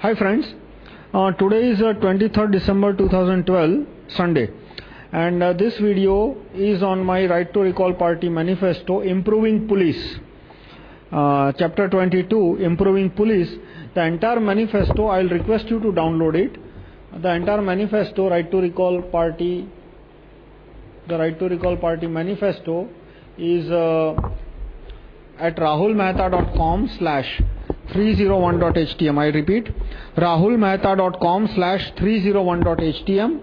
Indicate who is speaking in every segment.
Speaker 1: Hi friends, uh, today is uh, 23rd December 2012, Sunday, and uh, this video is on my Right to Recall Party manifesto, Improving Police. Uh, chapter 22, Improving Police. The entire manifesto, I'll request you to download it. The entire manifesto, Right to Recall Party, the Right to Recall Party manifesto is uh, at rahulmehta.com slash 301.htm. I repeat, rahulmehta.com slash 301.htm.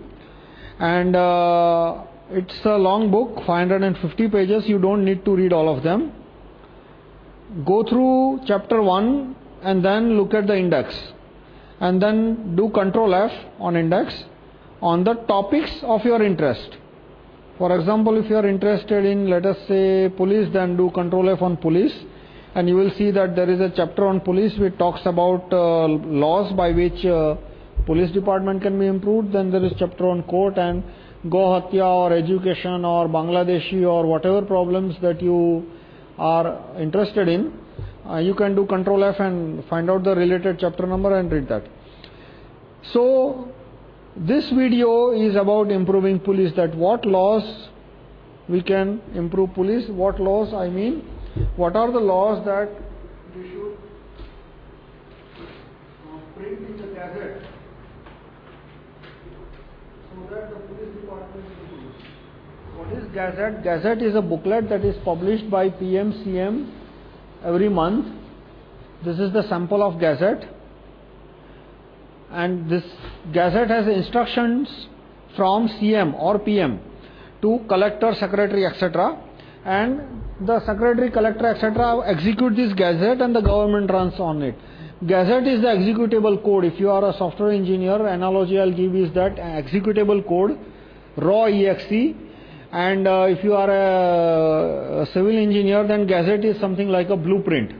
Speaker 1: And uh, it's a long book, 550 pages. You don't need to read all of them. Go through chapter 1 and then look at the index. And then do control F on index on the topics of your interest. For example, if you are interested in, let us say, police, then do control F on police and you will see that there is a chapter on police which talks about uh, laws by which uh, police department can be improved. Then there is chapter on court and go hatya or education or Bangladeshi or whatever problems that you are interested in. Uh, you can do control F and find out the related chapter number and read that. So, this video is about improving police that what laws we can improve police, what laws I mean what are the laws that we should print in the Gazette so that the police department? What is Gazette? Gazette is a booklet that is published by PMCM every month. This is the sample of Gazette. And this Gazette has instructions from CM or PM to collector, secretary, etc. And the secretary, collector, etc. execute this gazette and the government runs on it. Gazette is the executable code. If you are a software engineer, analogy I'll give is that executable code, raw exe. And uh, if you are a, a, civil engineer, then gazette is something like a blueprint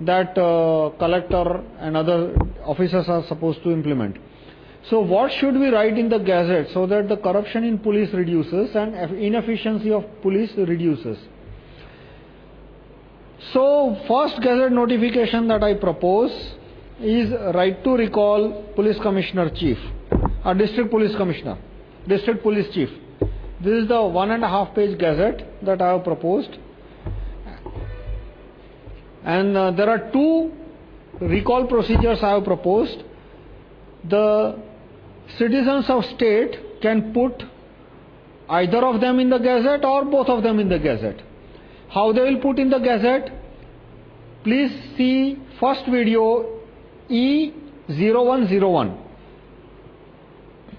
Speaker 1: that uh, collector and other officers are supposed to implement. So, what should we write in the gazette so that the corruption in police reduces and inefficiency of police reduces? So, first gazette notification that I propose is right to recall police commissioner chief, or district police commissioner, district police chief. This is the one and a half page gazette that I have proposed. And uh, there are two recall procedures I have proposed. The citizens of state can put either of them in the gazette or both of them in the gazette. How they will put in the gazette? Please see first video E0101.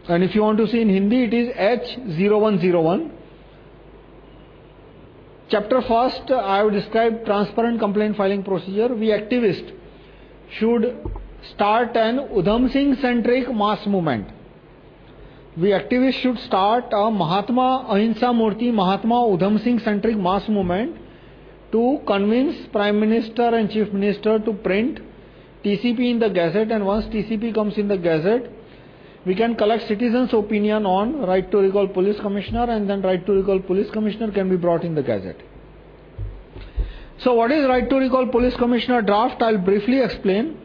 Speaker 1: And if you want to see in Hindi, it is H0101. Chapter first, I have described transparent complaint filing procedure. We activists should start an Udham Singh centric mass movement. We activists should start a Mahatma Ahimsa Murti Mahatma Udham Singh centric mass movement to convince Prime Minister and Chief Minister to print TCP in the Gazette. And once TCP comes in the Gazette, we can collect citizens' opinion on right to recall police commissioner, and then right to recall police commissioner can be brought in the Gazette. So, what is right to recall police commissioner draft? I'll briefly explain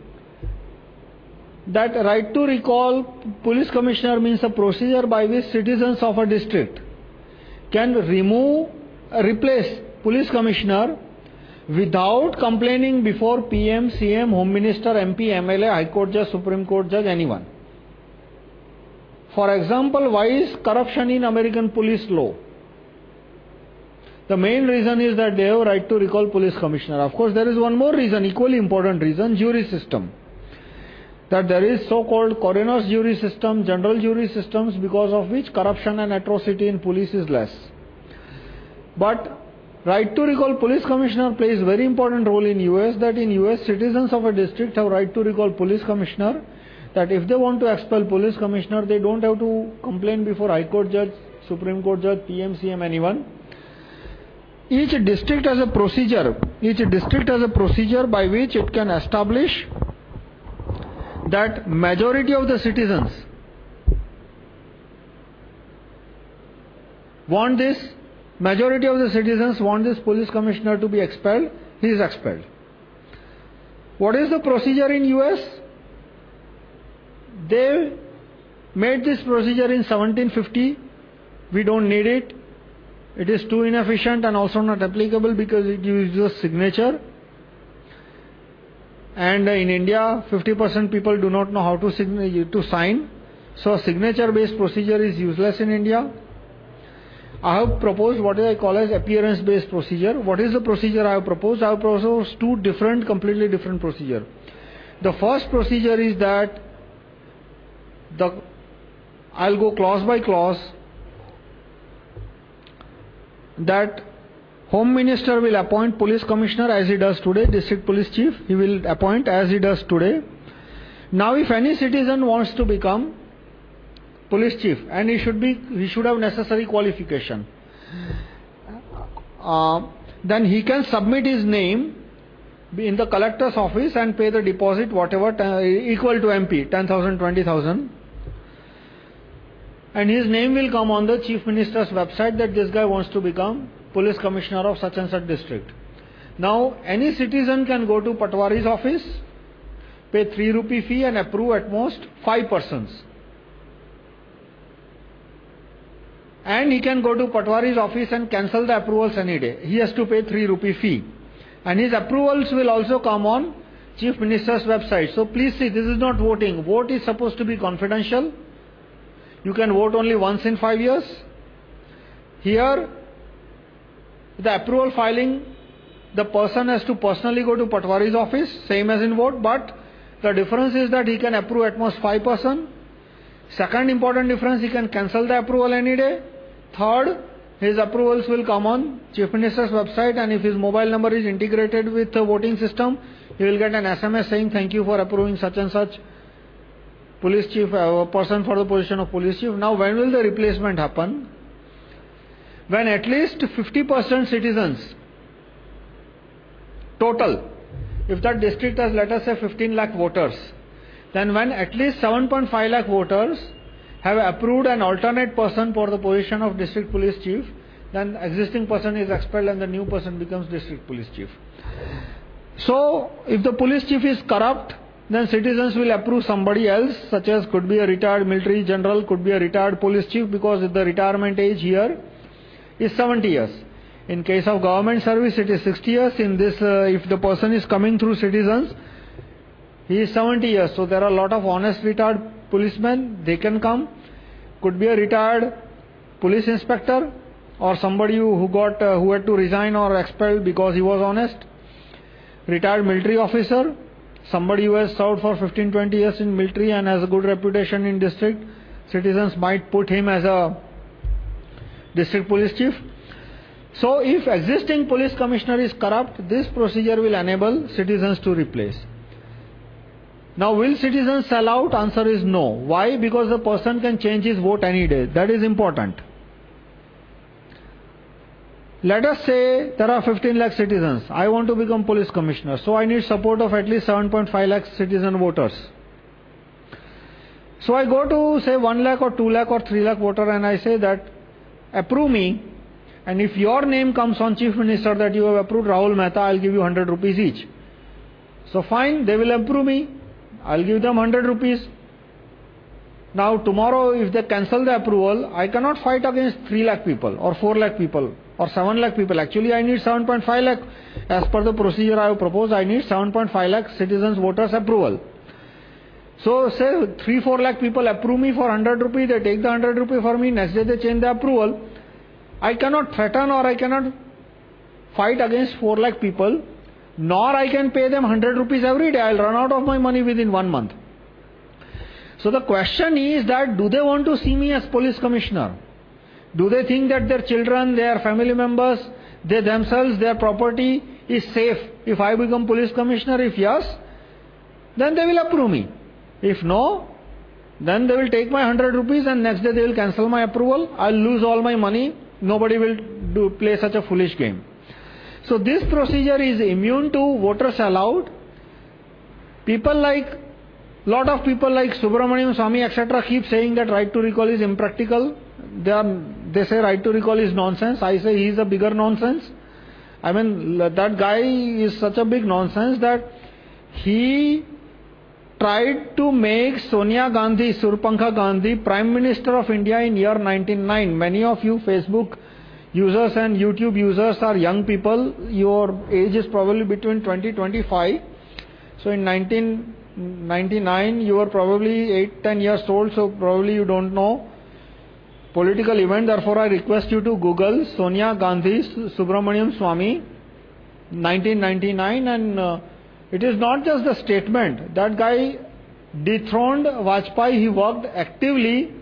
Speaker 1: that right to recall police commissioner means a procedure by which citizens of a district can remove, replace police commissioner without complaining before PM, CM, Home Minister, MP, MLA, High Court Judge, Supreme Court Judge, anyone. For example, why is corruption in American police law? The main reason is that they have right to recall police commissioner. Of course, there is one more reason, equally important reason, jury system that there is so-called coroner's jury system, general jury systems, because of which corruption and atrocity in police is less. But right to recall police commissioner plays very important role in US that in US citizens of a district have right to recall police commissioner that if they want to expel police commissioner they don't have to complain before high court judge supreme court judge pmcm anyone each district has a procedure each district has a procedure by which it can establish that majority of the citizens want this, majority of the citizens want this police commissioner to be expelled, he is expelled. What is the procedure in US? They made this procedure in 1750. We don't need it. It is too inefficient and also not applicable because it uses signature. And in India, 50% people do not know how to, to sign. So, signature based procedure is useless in India. I have proposed what I call as appearance based procedure. What is the procedure I have proposed? I have proposed two different, completely different procedure. The first procedure is that the, I'll go clause by clause that Home Minister will appoint Police Commissioner as he does today, District Police Chief, he will appoint as he does today. Now, if any citizen wants to become Police Chief and he should, be, he should have necessary qualification, uh, then he can submit his name in the collector's office and pay the deposit, whatever, equal to MP, 10,000, 20,000. And his name will come on the Chief Minister's website that this guy wants to become police commissioner of such and such district. Now, any citizen can go to Patwari's office, pay 3 rupee fee and approve at most 5 persons. And he can go to Patwari's office and cancel the approvals any day. He has to pay 3 rupee fee. And his approvals will also come on Chief Minister's website. So please see, this is not voting. Vote is supposed to be confidential. You can vote only once in five years. Here, the approval filing, the person has to personally go to Patwari's office, same as in vote, but the difference is that he can approve at most five person. Second important difference, he can cancel the approval any day. Third, his approvals will come on Chief Minister's website and if his mobile number is integrated with the voting system, he will get an SMS saying thank you for approving such and such police chief, uh, person for the position of police chief. Now, when will the replacement happen? When at least 50% citizens, total, if that district has let us say 15 lakh voters, then when at least 7.5 lakh voters have approved an alternate person for the position of district police chief, then existing person is expelled and the new person becomes district police chief. So, if the police chief is corrupt, then citizens will approve somebody else, such as could be a retired military general, could be a retired police chief, because the retirement age here is 70 years. In case of government service, it is 60 years. In this, uh, if the person is coming through citizens, he is 70 years. So there are a lot of honest retired policemen, they can come. Could be a retired police inspector or somebody who, got, uh, who had to resign or expelled because he was honest. Retired military officer, somebody who has served for 15 20 years in military and has a good reputation in district, citizens might put him as a district police chief. So, if existing police commissioner is corrupt, this procedure will enable citizens to replace. Now, will citizens sell out? Answer is no. Why? Because the person can change his vote any day. That is important. Let us say there are 15 lakh citizens. I want to become police commissioner. So I need support of at least 7.5 lakh citizen voters. So I go to say 1 lakh or 2 lakh or 3 lakh voter and I say that approve me. And if your name comes on chief minister that you have approved Rahul Mehta, I'll give you 100 rupees each. So fine, they will approve me. I'll give them 100 rupees. Now tomorrow if they cancel the approval, I cannot fight against 3 lakh people or 4 lakh people or 7 lakh people. Actually, I need 7.5 lakh. As per the procedure I have proposed, I need 7.5 lakh citizens voters approval. So, say 3 4 lakh people approve me for 100 rupees, they take the 100 rupees for me, next day they change the approval. I cannot threaten or I cannot fight against 4 lakh people, nor I can pay them 100 rupees every day. I'll run out of my money within one month. So, the question is that do they want to see me as police commissioner? Do they think that their children, their family members, they themselves, their property is safe if I become police commissioner? If yes, then they will approve me. If no, then they will take my 100 rupees and next day they will cancel my approval. I'll lose all my money. Nobody will do, play such a foolish game. So, this procedure is immune to voters allowed. People like, lot of people like Subramanian Swamy, etc., keep saying that right to recall is impractical. They, are, they say right to recall is nonsense. I say he is a bigger nonsense. I mean, that guy is such a big nonsense that he tried to make Sonia Gandhi, Surpankha Gandhi, Prime Minister of India in year 1909. Many of you Facebook users and YouTube users are young people. Your age is probably between 20 25. So in 1999, you were probably 8 10 years old, so probably you don't know political event. Therefore, I request you to Google Sonia Gandhi Subramanian Swamy 1999 and uh, it is not just the statement. That guy dethroned Vajpayee, he worked actively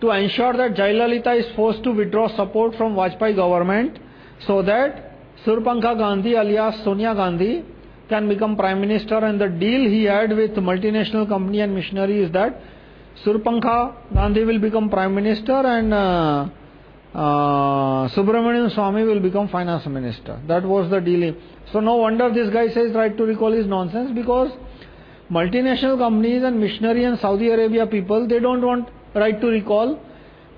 Speaker 1: to ensure that Jayalalitha is forced to withdraw support from Vajpayee government so that Surpankha Gandhi alias Sonia Gandhi can become Prime Minister and the deal he had with multinational company and missionary is that Surpankha Gandhi will become Prime Minister and uh, uh, Subramanian Swamy will become Finance Minister. That was the deal. So, no wonder this guy says right to recall is nonsense because multinational companies and missionary and Saudi Arabia people they don't want right to recall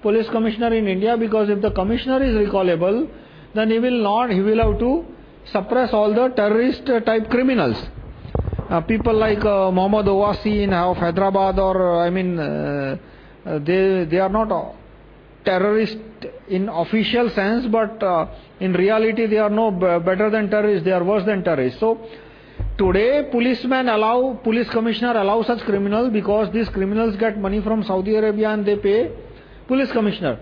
Speaker 1: police commissioner in India because if the commissioner is recallable, then he will not, he will have to suppress all the terrorist type criminals. Uh, people like uh, Mohammad Owaisi in Hyderabad or, uh, I mean, uh, uh, they, they are not terrorist in official sense, but uh, in reality they are no better than terrorists, they are worse than terrorists. So, Today, policemen allow, police commissioner allow such criminals because these criminals get money from Saudi Arabia and they pay police commissioner.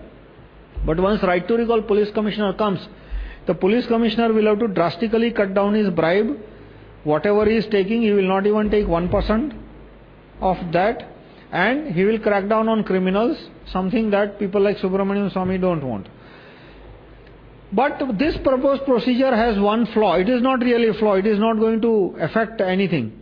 Speaker 1: But once right to recall police commissioner comes, the police commissioner will have to drastically cut down his bribe. Whatever he is taking, he will not even take 1% of that. And he will crack down on criminals, something that people like Subramanian Swamy don't want. But this proposed procedure has one flaw. It is not really a flaw, it is not going to affect anything.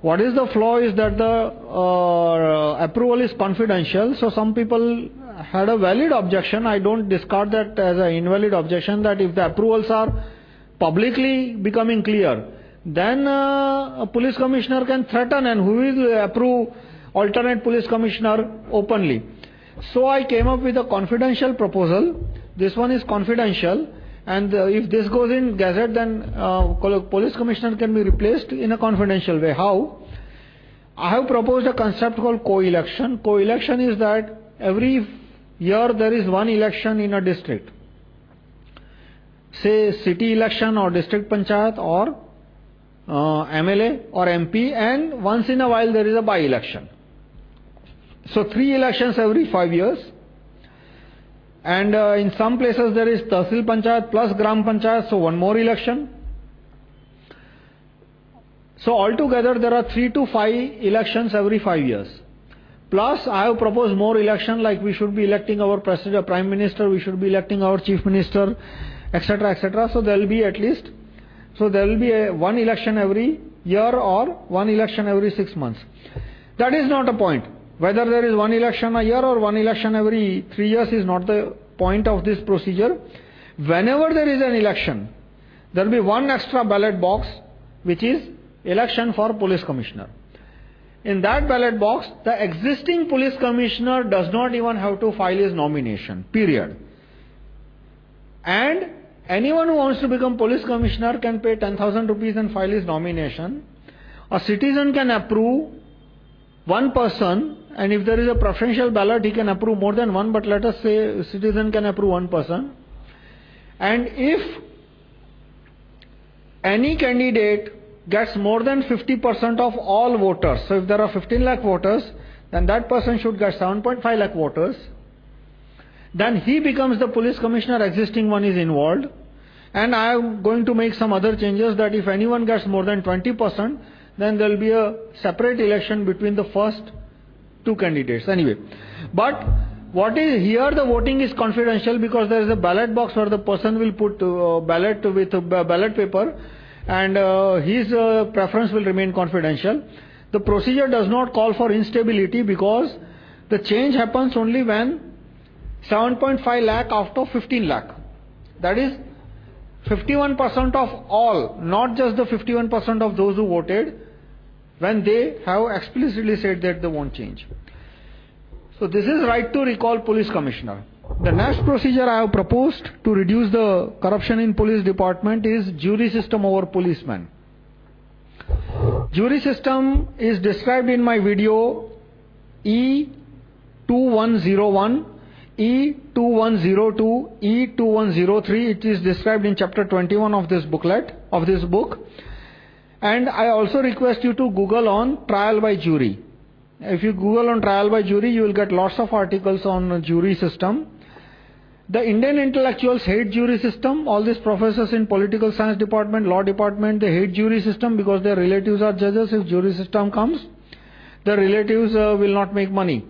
Speaker 1: What is the flaw is that the uh, approval is confidential. So, some people had a valid objection. I don't discard that as an invalid objection that if the approvals are publicly becoming clear, then uh, a police commissioner can threaten and who will approve alternate police commissioner openly. So, I came up with a confidential proposal this one is confidential, and uh, if this goes in Gazette, then uh, police commissioner can be replaced in a confidential way. How? I have proposed a concept called co election. Co election is that every year there is one election in a district. Say city election or district panchayat or uh, MLA or MP, and once in a while there is a by election. So, three elections every five years. And uh, in some places there is Tahsil Panchayat plus Gram Panchayat, so one more election. So altogether there are three to five elections every five years. Plus I have proposed more election like we should be electing our president, prime minister, we should be electing our chief minister, etc. etc. So there will be at least, so there will be a, one election every year or one election every six months. That is not a point. Whether there is one election a year or one election every three years is not the point of this procedure. Whenever there is an election, there will be one extra ballot box which is election for police commissioner. In that ballot box, the existing police commissioner does not even have to file his nomination, period. And anyone who wants to become police commissioner can pay 10,000 rupees and file his nomination. A citizen can approve one person and if there is a preferential ballot, he can approve more than one, but let us say citizen can approve one person. And if any candidate gets more than 50% of all voters, so if there are 15 lakh voters, then that person should get 7.5 lakh voters. Then he becomes the police commissioner, existing one is involved. And I am going to make some other changes that if anyone gets more than 20%, then there will be a separate election between the first two candidates. Anyway, but what is here the voting is confidential because there is a ballot box where the person will put uh, ballot with a ballot paper and uh, his uh, preference will remain confidential. The procedure does not call for instability because the change happens only when 7.5 lakh after 15 lakh. That is 51% of all, not just the 51% of those who voted, when they have explicitly said that they won't change. So, this is right to recall police commissioner. The next procedure I have proposed to reduce the corruption in police department is jury system over policemen. Jury system is described in my video E2101, E2102, E2103. It is described in chapter 21 of this booklet, of this book. And I also request you to Google on trial by jury. If you Google on trial by jury, you will get lots of articles on jury system. The Indian intellectuals hate jury system. All these professors in political science department, law department, they hate jury system because their relatives are judges. If jury system comes, the relatives uh, will not make money.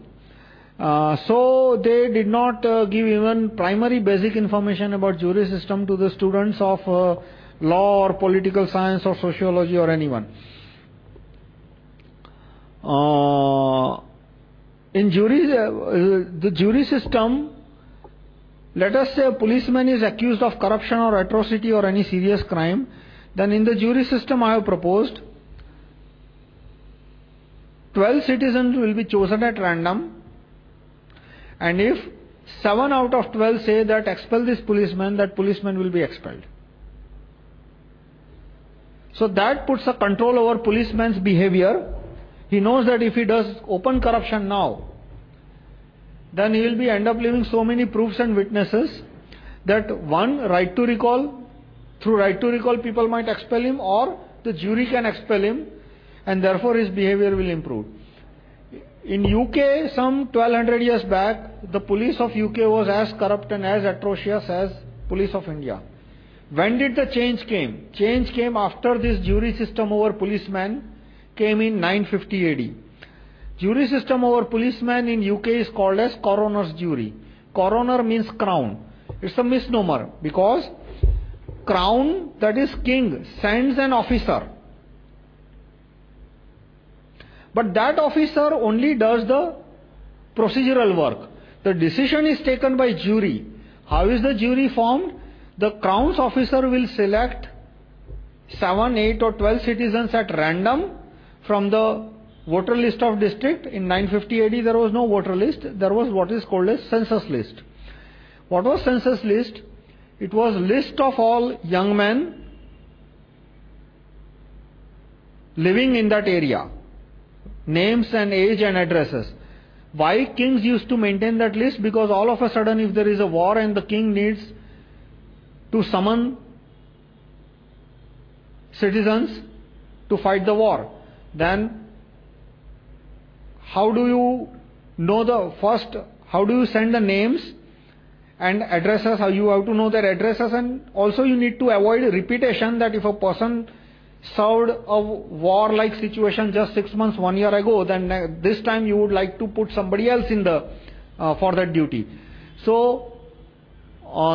Speaker 1: Uh, so they did not uh, give even primary basic information about jury system to the students of uh, law or political science or sociology or anyone. Uh, in jury, uh, the jury system, let us say a policeman is accused of corruption or atrocity or any serious crime, then in the jury system I have proposed 12 citizens will be chosen at random, and if 7 out of 12 say that expel this policeman, that policeman will be expelled. So that puts a control over policeman's behavior he knows that if he does open corruption now, then he will be end up leaving so many proofs and witnesses that one, right to recall, through right to recall, people might expel him, or the jury can expel him, and therefore his behavior will improve. In UK, some 1200 years back, the police of UK was as corrupt and as atrocious as police of India. When did the change came? Change came after this jury system over policemen came in 950 AD. Jury system over policemen in UK is called as coroner's jury. Coroner means crown. It's a misnomer because crown, that is king, sends an officer. But that officer only does the procedural work. The decision is taken by jury. How is the jury formed? The crown's officer will select 7, 8 or 12 citizens at random from the voter list of district. In 950 AD, there was no voter list. There was what is called a census list. What was census list? It was list of all young men living in that area. Names and age and addresses. Why kings used to maintain that list? Because all of a sudden, if there is a war and the king needs to summon citizens to fight the war, then how do you know the first, how do you send the names and addresses, how you have to know their addresses? And also you need to avoid repetition that if a person served a war-like situation just six months, one year ago, then this time you would like to put somebody else in the, uh, for that duty. So,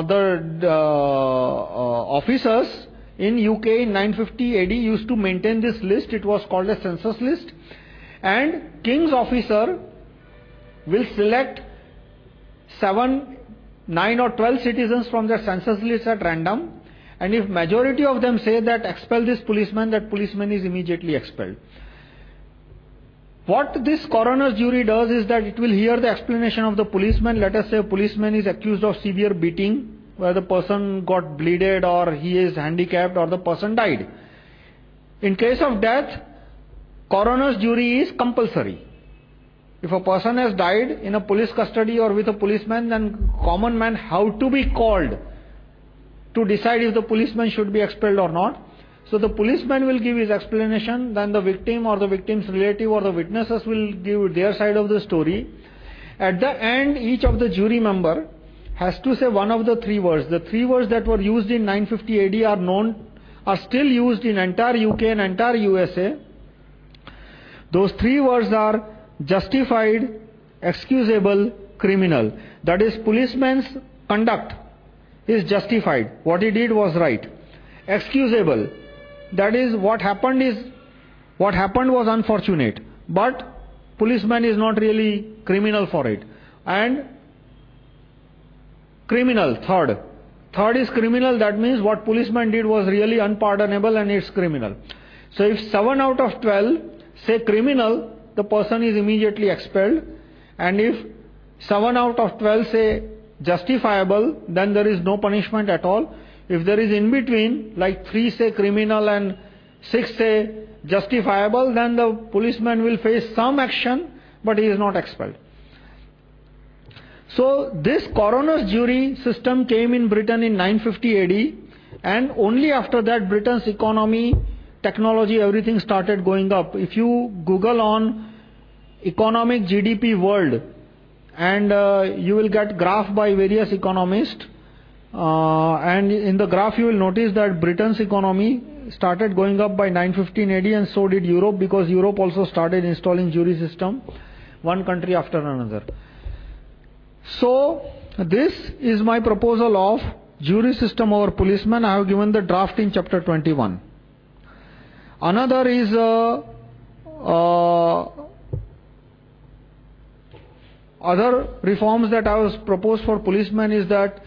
Speaker 1: the uh, uh officers in UK in 950 AD used to maintain this list. It was called a census list. And king's officer will select 7, 9 or 12 citizens from their census list at random. And if majority of them say that expel this policeman, that policeman is immediately expelled. What this coroner's jury does is that it will hear the explanation of the policeman. Let us say a policeman is accused of severe beating where the person got bleeded or he is handicapped or the person died. In case of death, coroner's jury is compulsory. If a person has died in a police custody or with a policeman, then common man have to be called to decide if the policeman should be expelled or not. So the policeman will give his explanation, then the victim or the victim's relative or the witnesses will give their side of the story. At the end, each of the jury member has to say one of the three words. The three words that were used in 950 AD are known, are still used in entire UK and entire USA. Those three words are justified, excusable, criminal. That is, policeman's conduct is justified. What he did was right. Excusable. That is, what happened is, what happened was unfortunate. But policeman is not really criminal for it. And Criminal, third. Third is criminal, that means what policeman did was really unpardonable and it's criminal. So if 7 out of 12 say criminal, the person is immediately expelled. And if 7 out of 12 say justifiable, then there is no punishment at all. If there is in between, like 3 say criminal and 6 say justifiable, then the policeman will face some action, but he is not expelled. So, this coroner's jury system came in Britain in 950 AD, and only after that, Britain's economy, technology, everything started going up. If you Google on economic GDP world, and uh, you will get graph by various economists, and in the graph you will notice that Britain's economy started going up by 915 AD, and so did Europe, because Europe also started installing jury system, one country after another. So, this is my proposal of jury system over policemen. I have given the draft in chapter 21. Another is uh, uh, other reforms that I was proposed for policemen is that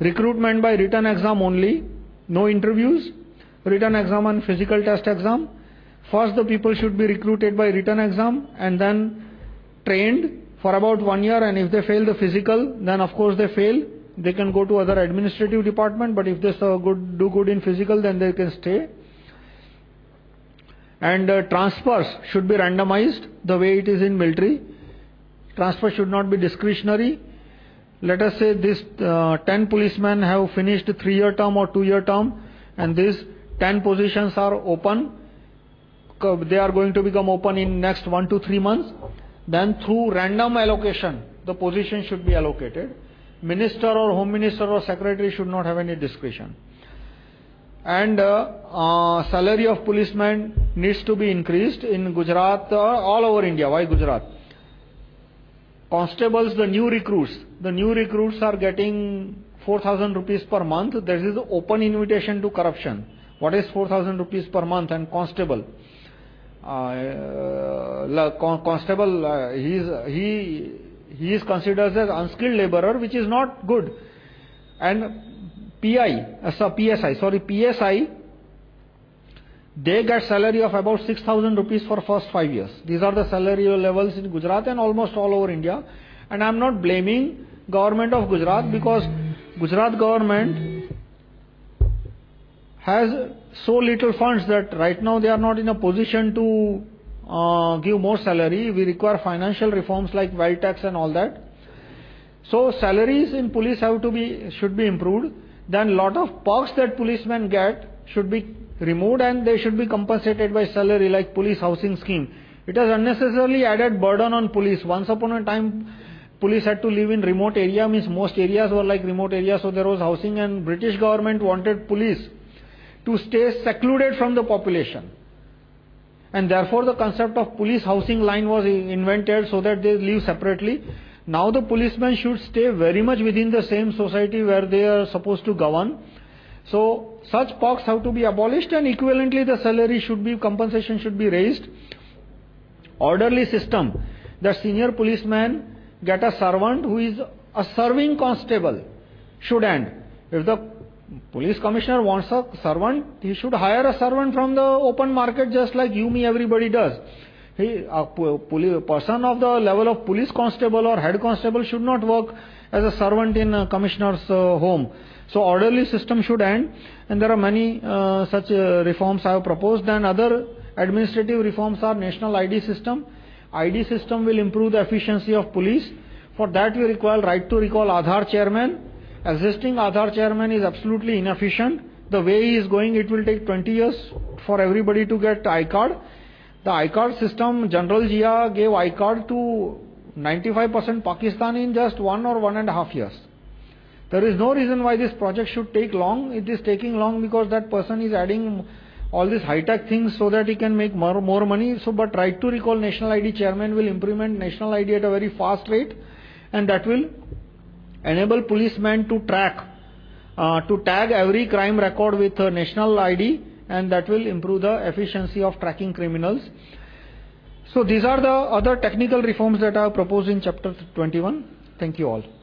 Speaker 1: recruitment by written exam only, no interviews, written exam and physical test exam. First, the people should be recruited by written exam and then trained for about one year and if they fail the physical, then of course they fail. They can go to other administrative department, but if they good, do good in physical, then they can stay. And uh, transfers should be randomized the way it is in military. Transfer should not be discretionary. Let us say this uh, 10 policemen have finished 3 year term or 2 year term, and these 10 positions are open. They are going to become open in next 1 to 3 months. Then through random allocation, the position should be allocated. Minister or Home Minister or Secretary should not have any discretion. And uh, uh, salary of policemen needs to be increased in Gujarat, uh, all over India. Why Gujarat? Constables, the new recruits, the new recruits are getting 4,000 rupees per month. There is open invitation to corruption. What is 4,000 rupees per month and constable? uh, constable, uh, he, is, he, he is considered as unskilled laborer, which is not good. And PI, uh, PSI, sorry, PSI, they get salary of about 6,000 rupees for first five years. These are the salary levels in Gujarat and almost all over India. And I'm not blaming government of Gujarat because Gujarat government has so little funds that right now they are not in a position to uh, give more salary. We require financial reforms like wealth tax and all that. So salaries in police have to be should be improved. Then lot of perks that policemen get should be removed and they should be compensated by salary like police housing scheme. It has unnecessarily added burden on police. Once upon a time, police had to live in remote area, means most areas were like remote areas, so there was housing and British government wanted police to stay secluded from the population. And therefore, the concept of police housing line was invented so that they live separately. Now, the policemen should stay very much within the same society where they are supposed to govern. So, such perks have to be abolished, and equivalently, the salary should be, compensation should be raised. Orderly system the senior policeman get a servant who is a serving constable should end. If the police commissioner wants a servant, he should hire a servant from the open market just like you, me, everybody does. He, a person of the level of police constable or head constable should not work as a servant in a commissioner's uh, home. So, orderly system should end, and there are many uh, such uh, reforms I have proposed. And other administrative reforms are national ID system. ID system will improve the efficiency of police. For that, we require right to recall Aadhaar chairman Existing Aadhaar chairman is absolutely inefficient. The way he is going, it will take 20 years for everybody to get iCard. The iCard system, General Jia gave iCard to 95% Pakistan in just one or one and a half years. There is no reason why this project should take long. It is taking long because that person is adding all these high-tech things so that he can make more, more money. So, but right to recall national ID chairman will implement national ID at a very fast rate and that will enable policemen to track, uh, to tag every crime record with a national ID, and that will improve the efficiency of tracking criminals. So, these are the other technical reforms that I have proposed in chapter 21. Thank you all.